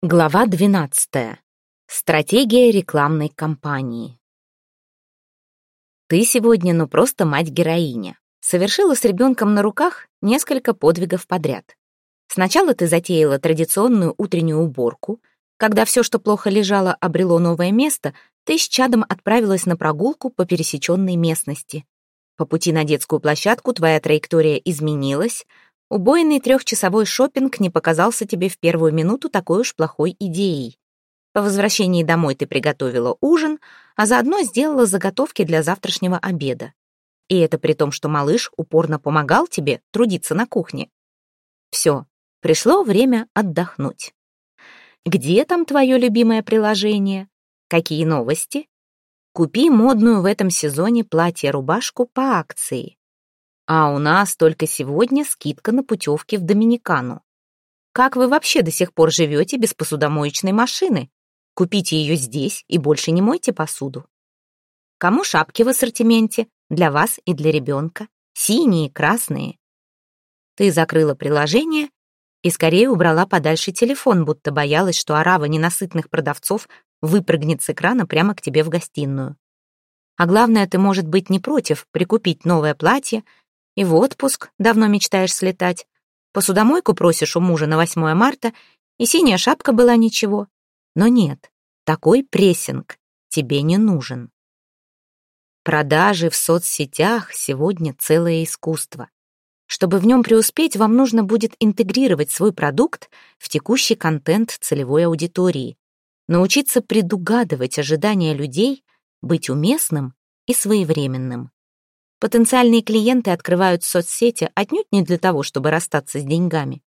Глава 12. Стратегия рекламной кампании. Ты сегодня ну просто мать-героиня. Совершила с ребенком на руках несколько подвигов подряд. Сначала ты затеяла традиционную утреннюю уборку. Когда все, что плохо лежало, обрело новое место, ты с чадом отправилась на прогулку по пересеченной местности. По пути на детскую площадку твоя траектория изменилась — Убойный трехчасовой шопинг не показался тебе в первую минуту такой уж плохой идеей. По возвращении домой ты приготовила ужин, а заодно сделала заготовки для завтрашнего обеда. И это при том, что малыш упорно помогал тебе трудиться на кухне. Все, пришло время отдохнуть. Где там твое любимое приложение? Какие новости? Купи модную в этом сезоне платье-рубашку по акции. А у нас только сегодня скидка на путевки в Доминикану. Как вы вообще до сих пор живете без посудомоечной машины? Купите ее здесь и больше не мойте посуду. Кому шапки в ассортименте? Для вас и для ребенка. Синие, красные. Ты закрыла приложение и скорее убрала подальше телефон, будто боялась, что орава ненасытных продавцов выпрыгнет с экрана прямо к тебе в гостиную. А главное, ты, может быть, не против прикупить новое платье, и в отпуск давно мечтаешь слетать. Посудомойку просишь у мужа на 8 марта, и синяя шапка была ничего. Но нет, такой прессинг тебе не нужен. Продажи в соцсетях сегодня целое искусство. Чтобы в нем преуспеть, вам нужно будет интегрировать свой продукт в текущий контент целевой аудитории, научиться предугадывать ожидания людей, быть уместным и своевременным. Потенциальные клиенты открывают соцсети отнюдь не для того, чтобы расстаться с деньгами.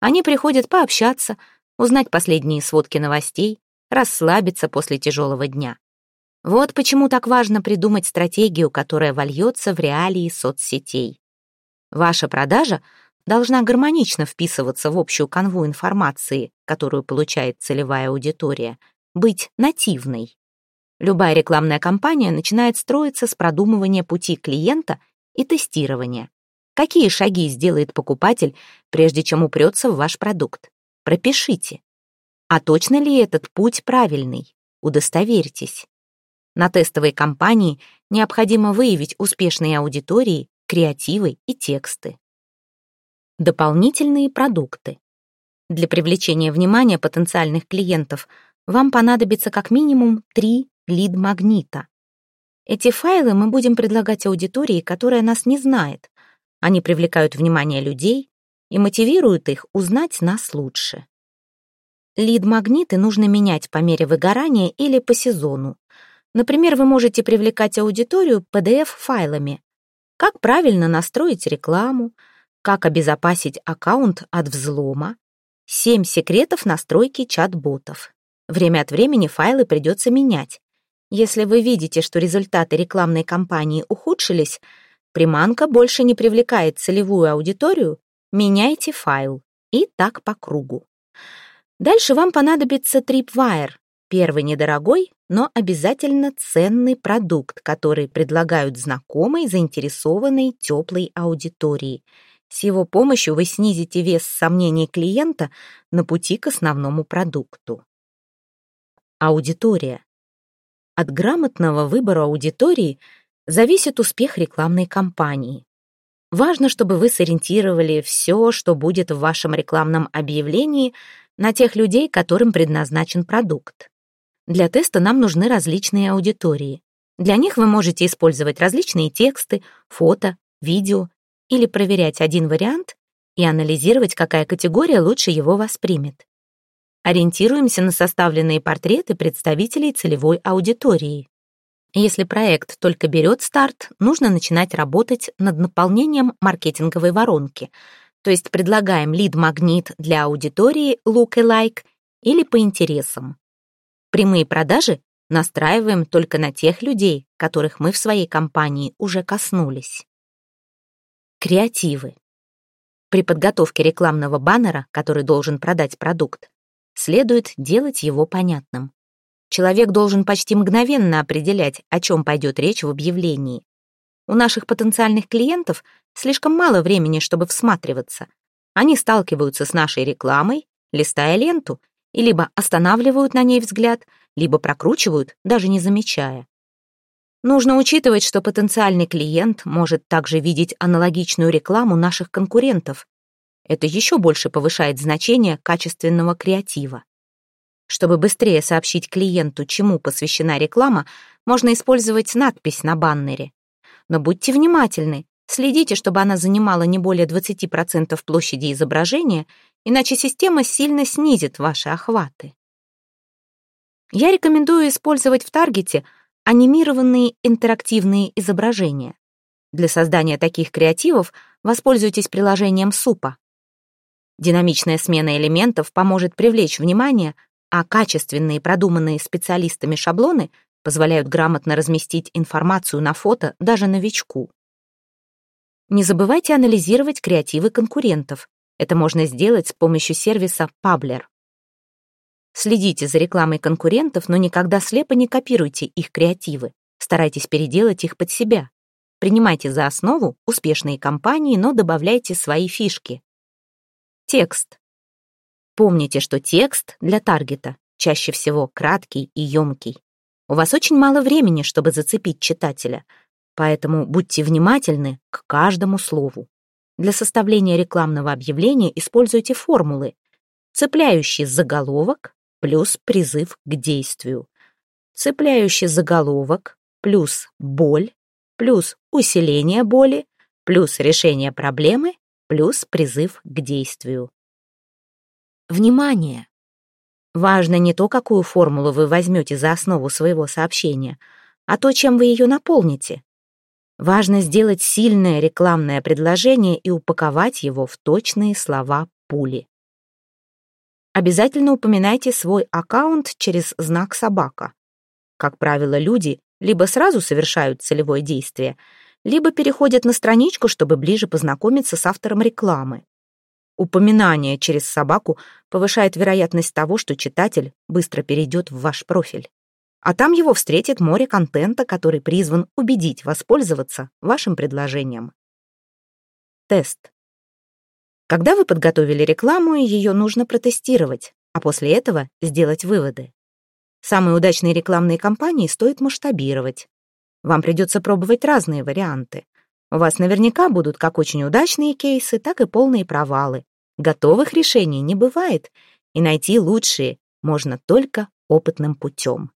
Они приходят пообщаться, узнать последние сводки новостей, расслабиться после тяжелого дня. Вот почему так важно придумать стратегию, которая вольется в реалии соцсетей. Ваша продажа должна гармонично вписываться в общую канву информации, которую получает целевая аудитория, быть нативной. Любая рекламная кампания начинает строиться с продумывания пути клиента и тестирования. Какие шаги сделает покупатель, прежде чем упрется в ваш продукт? Пропишите. А точно ли этот путь правильный? Удостоверьтесь. На тестовой кампании необходимо выявить успешные аудитории, креативы и тексты. Дополнительные продукты. Для привлечения внимания потенциальных клиентов вам понадобится как минимум три лид-магнита. Эти файлы мы будем предлагать аудитории, которая нас не знает. Они привлекают внимание людей и мотивируют их узнать нас лучше. Лид-магниты нужно менять по мере выгорания или по сезону. Например, вы можете привлекать аудиторию PDF-файлами. Как правильно настроить рекламу, как обезопасить аккаунт от взлома, Семь секретов настройки чат-ботов. Время от времени файлы придется менять. Если вы видите, что результаты рекламной кампании ухудшились, приманка больше не привлекает целевую аудиторию, меняйте файл. И так по кругу. Дальше вам понадобится Tripwire. Первый недорогой, но обязательно ценный продукт, который предлагают знакомой, заинтересованной, теплой аудитории. С его помощью вы снизите вес сомнений клиента на пути к основному продукту. Аудитория. От грамотного выбора аудитории зависит успех рекламной кампании. Важно, чтобы вы сориентировали все, что будет в вашем рекламном объявлении, на тех людей, которым предназначен продукт. Для теста нам нужны различные аудитории. Для них вы можете использовать различные тексты, фото, видео или проверять один вариант и анализировать, какая категория лучше его воспримет. Ориентируемся на составленные портреты представителей целевой аудитории. Если проект только берет старт, нужно начинать работать над наполнением маркетинговой воронки, то есть предлагаем лид-магнит для аудитории look-alike или по интересам. Прямые продажи настраиваем только на тех людей, которых мы в своей компании уже коснулись. Креативы. При подготовке рекламного баннера, который должен продать продукт, следует делать его понятным. Человек должен почти мгновенно определять, о чем пойдет речь в объявлении. У наших потенциальных клиентов слишком мало времени, чтобы всматриваться. Они сталкиваются с нашей рекламой, листая ленту, и либо останавливают на ней взгляд, либо прокручивают, даже не замечая. Нужно учитывать, что потенциальный клиент может также видеть аналогичную рекламу наших конкурентов. Это еще больше повышает значение качественного креатива. Чтобы быстрее сообщить клиенту, чему посвящена реклама, можно использовать надпись на баннере. Но будьте внимательны, следите, чтобы она занимала не более 20% площади изображения, иначе система сильно снизит ваши охваты. Я рекомендую использовать в таргете анимированные интерактивные изображения. Для создания таких креативов воспользуйтесь приложением Супа. Динамичная смена элементов поможет привлечь внимание, а качественные продуманные специалистами шаблоны позволяют грамотно разместить информацию на фото даже новичку. Не забывайте анализировать креативы конкурентов. Это можно сделать с помощью сервиса Pabler. Следите за рекламой конкурентов, но никогда слепо не копируйте их креативы. Старайтесь переделать их под себя. Принимайте за основу успешные компании, но добавляйте свои фишки. Текст. Помните, что текст для таргета чаще всего краткий и емкий. У вас очень мало времени, чтобы зацепить читателя, поэтому будьте внимательны к каждому слову. Для составления рекламного объявления используйте формулы. Цепляющий заголовок плюс призыв к действию. Цепляющий заголовок плюс боль плюс усиление боли плюс решение проблемы плюс призыв к действию. Внимание! Важно не то, какую формулу вы возьмете за основу своего сообщения, а то, чем вы ее наполните. Важно сделать сильное рекламное предложение и упаковать его в точные слова пули. Обязательно упоминайте свой аккаунт через знак «собака». Как правило, люди либо сразу совершают целевое действие, либо переходят на страничку, чтобы ближе познакомиться с автором рекламы. Упоминание через собаку повышает вероятность того, что читатель быстро перейдет в ваш профиль. А там его встретит море контента, который призван убедить воспользоваться вашим предложением. Тест. Когда вы подготовили рекламу, ее нужно протестировать, а после этого сделать выводы. Самые удачные рекламные кампании стоит масштабировать. Вам придется пробовать разные варианты. У вас наверняка будут как очень удачные кейсы, так и полные провалы. Готовых решений не бывает, и найти лучшие можно только опытным путем.